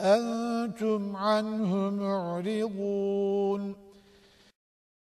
أنتم عنه معرضون.